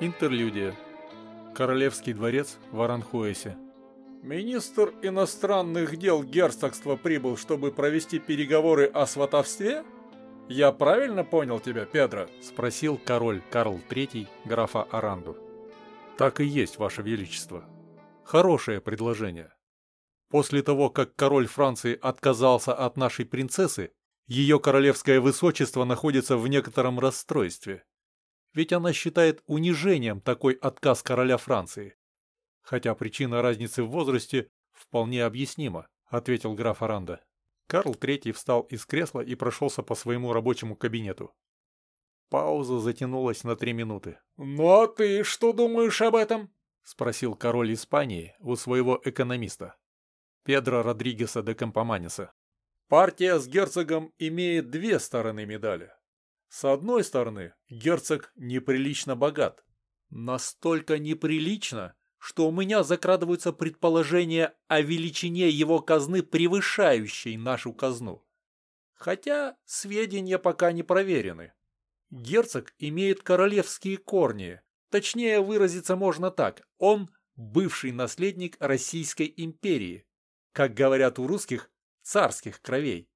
Интерлюдия. Королевский дворец в Аранхуэсе. Министр иностранных дел герцогства прибыл, чтобы провести переговоры о сватовстве? Я правильно понял тебя, Педро? Спросил король Карл III графа Аранду. Так и есть, ваше величество. Хорошее предложение. После того, как король Франции отказался от нашей принцессы, ее королевское высочество находится в некотором расстройстве ведь она считает унижением такой отказ короля Франции. Хотя причина разницы в возрасте вполне объяснима, ответил граф Аранда. Карл III встал из кресла и прошелся по своему рабочему кабинету. Пауза затянулась на три минуты. «Ну а ты что думаешь об этом?» — спросил король Испании у своего экономиста, Педро Родригеса де Кампоманеса. «Партия с герцогом имеет две стороны медали. С одной стороны, герцог неприлично богат. Настолько неприлично, что у меня закрадываются предположения о величине его казны, превышающей нашу казну. Хотя сведения пока не проверены. Герцог имеет королевские корни. Точнее выразиться можно так. Он бывший наследник Российской империи. Как говорят у русских, царских кровей.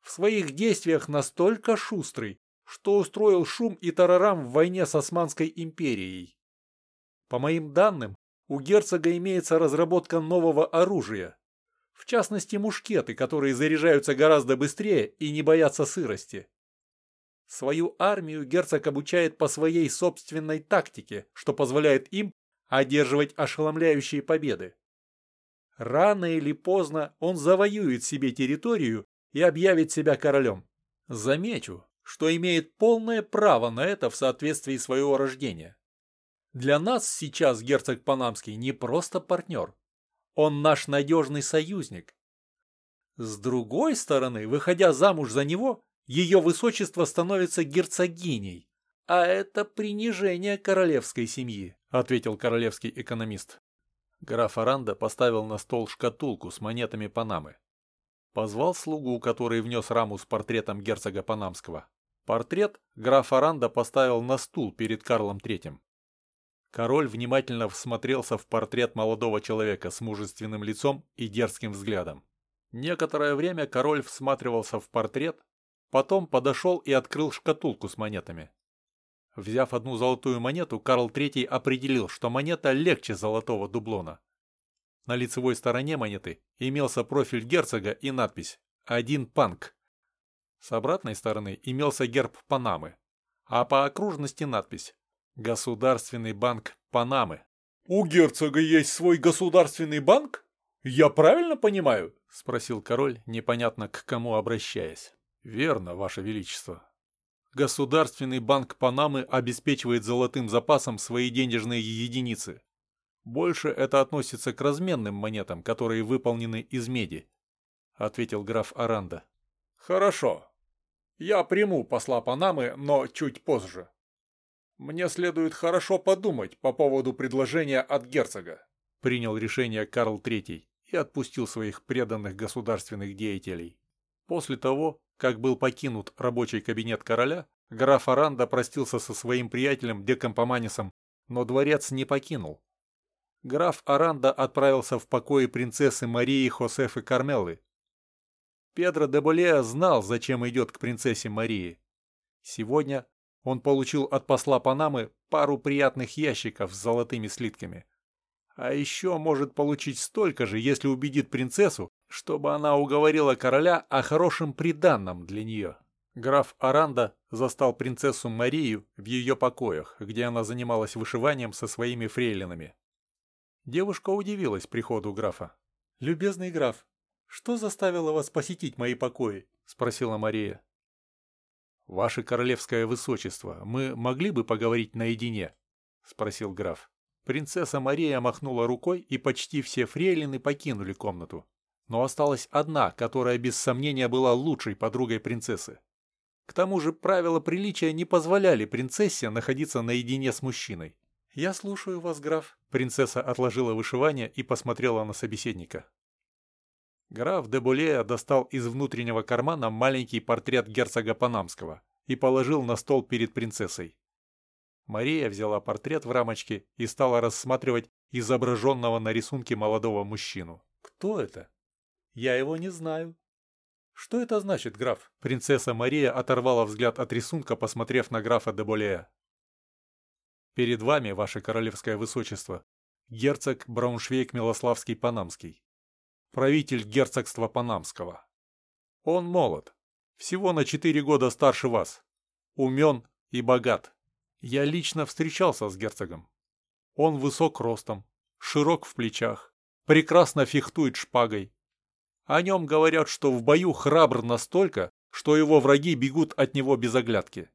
В своих действиях настолько шустрый, что устроил шум и тарарам в войне с Османской империей. По моим данным, у герцога имеется разработка нового оружия. В частности, мушкеты, которые заряжаются гораздо быстрее и не боятся сырости. Свою армию герцог обучает по своей собственной тактике, что позволяет им одерживать ошеломляющие победы. Рано или поздно он завоюет себе территорию и объявит себя королем. Замечу, что имеет полное право на это в соответствии своего рождения. Для нас сейчас герцог Панамский не просто партнер. Он наш надежный союзник. С другой стороны, выходя замуж за него, ее высочество становится герцогиней. А это принижение королевской семьи, ответил королевский экономист. Граф Аранда поставил на стол шкатулку с монетами Панамы. Позвал слугу, который внес раму с портретом герцога Панамского. Портрет граф Аранда поставил на стул перед Карлом Третьим. Король внимательно всмотрелся в портрет молодого человека с мужественным лицом и дерзким взглядом. Некоторое время король всматривался в портрет, потом подошел и открыл шкатулку с монетами. Взяв одну золотую монету, Карл III определил, что монета легче золотого дублона. На лицевой стороне монеты имелся профиль герцога и надпись «Один панк». С обратной стороны имелся герб Панамы, а по окружности надпись «Государственный банк Панамы». «У герцога есть свой государственный банк? Я правильно понимаю?» — спросил король, непонятно к кому обращаясь. «Верно, ваше величество. Государственный банк Панамы обеспечивает золотым запасом свои денежные единицы. Больше это относится к разменным монетам, которые выполнены из меди», — ответил граф Аранда. «Хорошо. Я приму посла Панамы, но чуть позже. Мне следует хорошо подумать по поводу предложения от герцога. Принял решение Карл III и отпустил своих преданных государственных деятелей. После того, как был покинут рабочий кабинет короля, граф Аранда простился со своим приятелем Декампоманисом, но дворец не покинул. Граф Аранда отправился в покои принцессы Марии Хосефы Кармелы, Педро де Болеа знал, зачем идет к принцессе Марии. Сегодня он получил от посла Панамы пару приятных ящиков с золотыми слитками. А еще может получить столько же, если убедит принцессу, чтобы она уговорила короля о хорошем приданном для нее. Граф Аранда застал принцессу Марию в ее покоях, где она занималась вышиванием со своими фрейлинами. Девушка удивилась приходу графа. «Любезный граф, «Что заставило вас посетить мои покои?» — спросила Мария. «Ваше королевское высочество, мы могли бы поговорить наедине?» — спросил граф. Принцесса Мария махнула рукой, и почти все фрейлины покинули комнату. Но осталась одна, которая без сомнения была лучшей подругой принцессы. К тому же правила приличия не позволяли принцессе находиться наедине с мужчиной. «Я слушаю вас, граф». Принцесса отложила вышивание и посмотрела на собеседника. Граф де Булея достал из внутреннего кармана маленький портрет герцога Панамского и положил на стол перед принцессой. Мария взяла портрет в рамочке и стала рассматривать изображенного на рисунке молодого мужчину. «Кто это? Я его не знаю». «Что это значит, граф?» Принцесса Мария оторвала взгляд от рисунка, посмотрев на графа де Болея. «Перед вами, ваше королевское высочество, герцог Брауншвейг-Милославский-Панамский, правитель герцогства Панамского. Он молод, всего на четыре года старше вас, умен и богат. Я лично встречался с герцогом. Он высок ростом, широк в плечах, прекрасно фехтует шпагой. О нем говорят, что в бою храбр настолько, что его враги бегут от него без оглядки.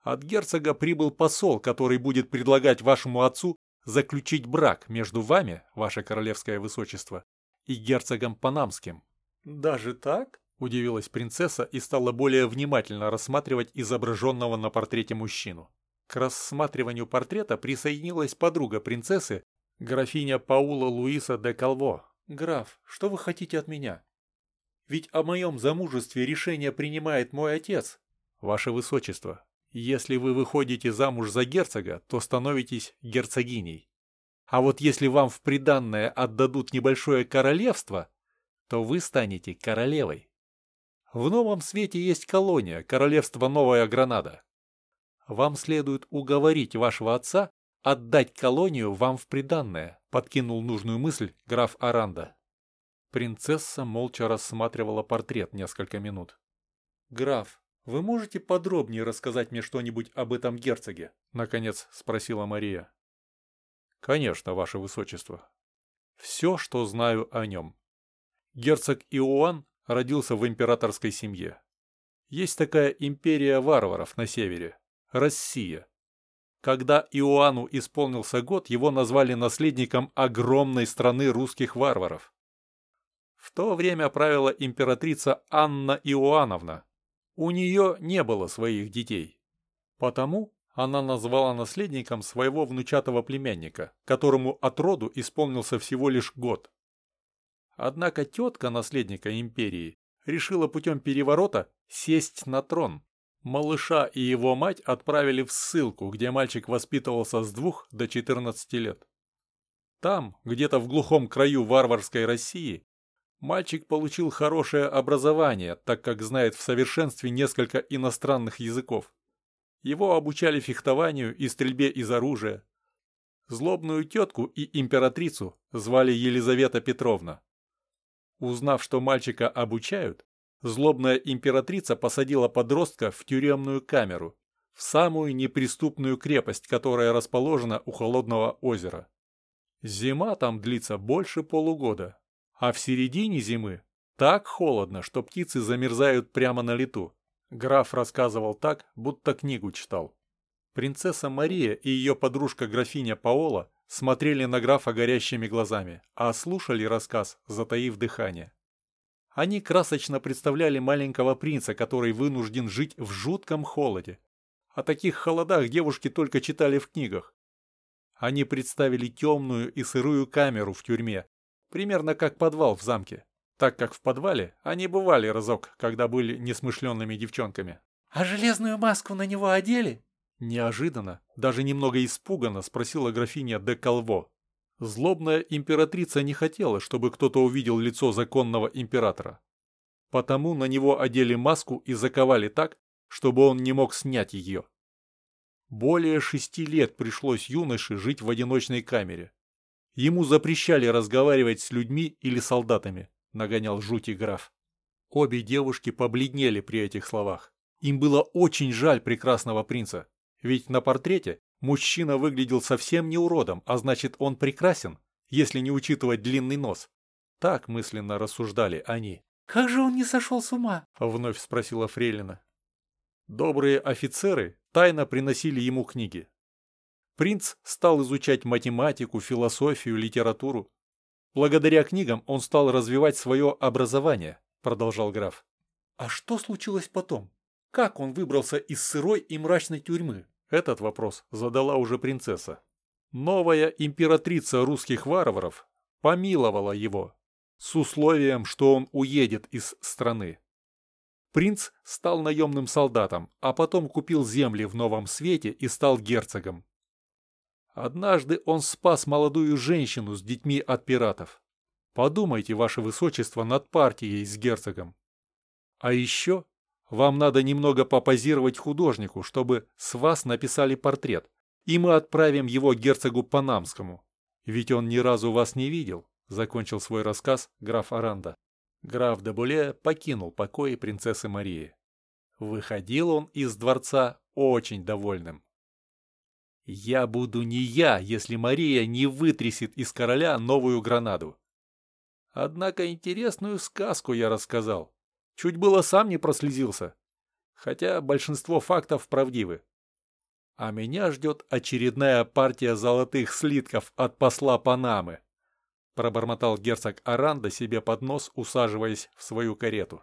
От герцога прибыл посол, который будет предлагать вашему отцу заключить брак между вами, ваше королевское высочество, и герцогом Панамским. «Даже так?» – удивилась принцесса и стала более внимательно рассматривать изображенного на портрете мужчину. К рассматриванию портрета присоединилась подруга принцессы, графиня Паула Луиса де Калво. «Граф, что вы хотите от меня? Ведь о моем замужестве решение принимает мой отец». «Ваше высочество, если вы выходите замуж за герцога, то становитесь герцогиней. А вот если вам в приданное отдадут небольшое королевство, то вы станете королевой. В новом свете есть колония, королевство Новая Гранада вам следует уговорить вашего отца отдать колонию вам в приданное», — подкинул нужную мысль граф Аранда. Принцесса молча рассматривала портрет несколько минут. «Граф, вы можете подробнее рассказать мне что-нибудь об этом герцоге?» — наконец спросила Мария. «Конечно, ваше высочество. Все, что знаю о нем. Герцог Иоанн родился в императорской семье. Есть такая империя варваров на севере, Россия. Когда Иоанну исполнился год, его назвали наследником огромной страны русских варваров. В то время правила императрица Анна Иоанновна. У нее не было своих детей. Потому она назвала наследником своего внучатого племянника, которому от роду исполнился всего лишь год. Однако тетка наследника империи решила путем переворота сесть на трон. Малыша и его мать отправили в ссылку, где мальчик воспитывался с двух до 14 лет. Там, где-то в глухом краю варварской России, мальчик получил хорошее образование, так как знает в совершенстве несколько иностранных языков. Его обучали фехтованию и стрельбе из оружия. Злобную тетку и императрицу звали Елизавета Петровна. Узнав, что мальчика обучают, Злобная императрица посадила подростка в тюремную камеру, в самую неприступную крепость, которая расположена у холодного озера. Зима там длится больше полугода, а в середине зимы так холодно, что птицы замерзают прямо на лету. Граф рассказывал так, будто книгу читал. Принцесса Мария и ее подружка графиня Паола смотрели на графа горящими глазами, а слушали рассказ, затаив дыхание. Они красочно представляли маленького принца, который вынужден жить в жутком холоде. О таких холодах девушки только читали в книгах. Они представили темную и сырую камеру в тюрьме, примерно как подвал в замке, так как в подвале они бывали разок, когда были несмышленными девчонками. «А железную маску на него одели?» Неожиданно, даже немного испуганно спросила графиня де Калво. Злобная императрица не хотела, чтобы кто-то увидел лицо законного императора. Потому на него одели маску и заковали так, чтобы он не мог снять ее. Более шести лет пришлось юноше жить в одиночной камере. Ему запрещали разговаривать с людьми или солдатами, нагонял жути граф. Обе девушки побледнели при этих словах. Им было очень жаль прекрасного принца, ведь на портрете Мужчина выглядел совсем не уродом, а значит он прекрасен, если не учитывать длинный нос. Так мысленно рассуждали они. «Как же он не сошел с ума?» — вновь спросила Фрейлина. Добрые офицеры тайно приносили ему книги. Принц стал изучать математику, философию, литературу. Благодаря книгам он стал развивать свое образование, продолжал граф. А что случилось потом? Как он выбрался из сырой и мрачной тюрьмы? Этот вопрос задала уже принцесса. Новая императрица русских варваров помиловала его с условием, что он уедет из страны. Принц стал наемным солдатом, а потом купил земли в Новом Свете и стал герцогом. Однажды он спас молодую женщину с детьми от пиратов. Подумайте, ваше высочество, над партией с герцогом. А еще вам надо немного попозировать художнику, чтобы с вас написали портрет, и мы отправим его герцогу Панамскому. Ведь он ни разу вас не видел, закончил свой рассказ граф Аранда. Граф Дебуле покинул покои принцессы Марии. Выходил он из дворца очень довольным. «Я буду не я, если Мария не вытрясет из короля новую гранаду». Однако интересную сказку я рассказал. Чуть было сам не прослезился. Хотя большинство фактов правдивы. А меня ждет очередная партия золотых слитков от посла Панамы пробормотал герцог Аранда себе под нос, усаживаясь в свою карету.